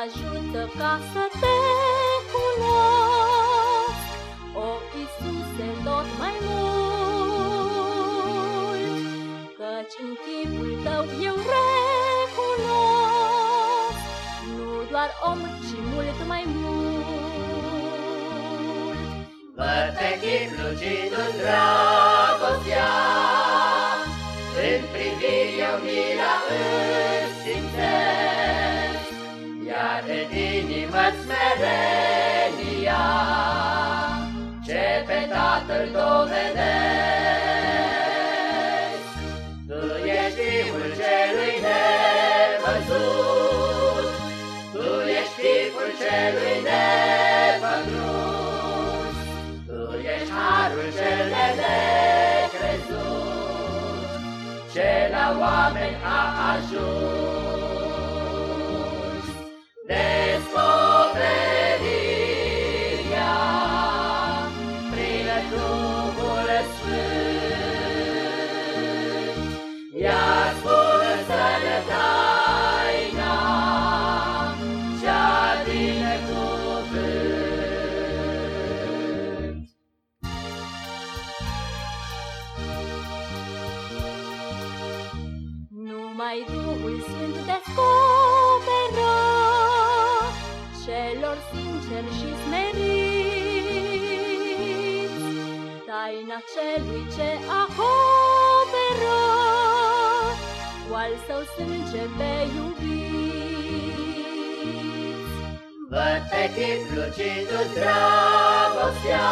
ajută ca să te cunosc, O Iisuse, tot mai mult, Căci în chipul tău eu recunosc, Nu doar om, ci mult mai mult. Văd pe chip lucidul dragostea, În priviri eu mira îți smerenia, Ce pe Tatăl dovedesc. Tu ești Fiul celui nevăzut, Tu ești Fiul celui nepătrus, Tu ești Harul cel necrezut, Ce la oameni a ajuns. Numai Duhul Sfânt descoperă celor sinceri și smeriți taina celui ce acoperă cu al său sânge pe iubiți. Văd pe chip lucidul dragostea,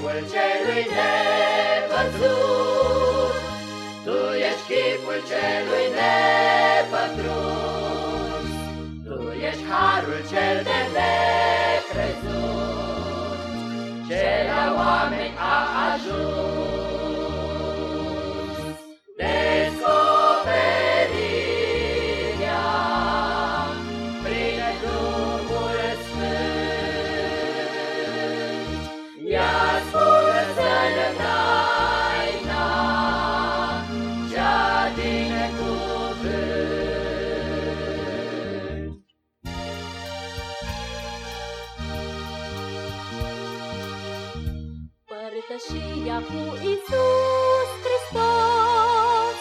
ești Fiul celui nevăzut, Tu ești chipul celui nepătrus, Tu ești harul cel de necrezut, Ce la oameni a ajuns. Părtășia cu Isus Hristos,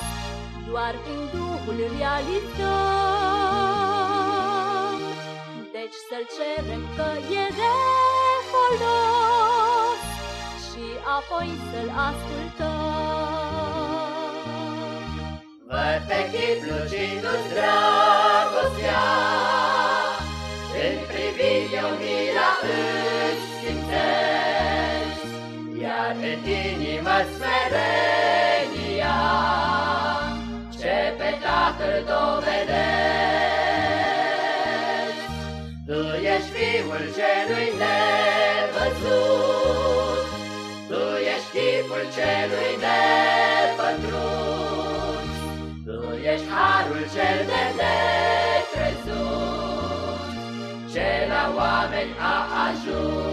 doar prin Duhul realizăm. Deci să-L cerem că e de folos și apoi să-L ascultăm. Pe chip lucidul dragostea, În priviri eu mira îți simțesc, Iar în inimă smerenia, Ce pe Tatăl dovedesc. Tu ești Fiul celui nevăzut, Tu ești chipul celui nepătrus, cel de necrezut, Ce la oameni a ajuns.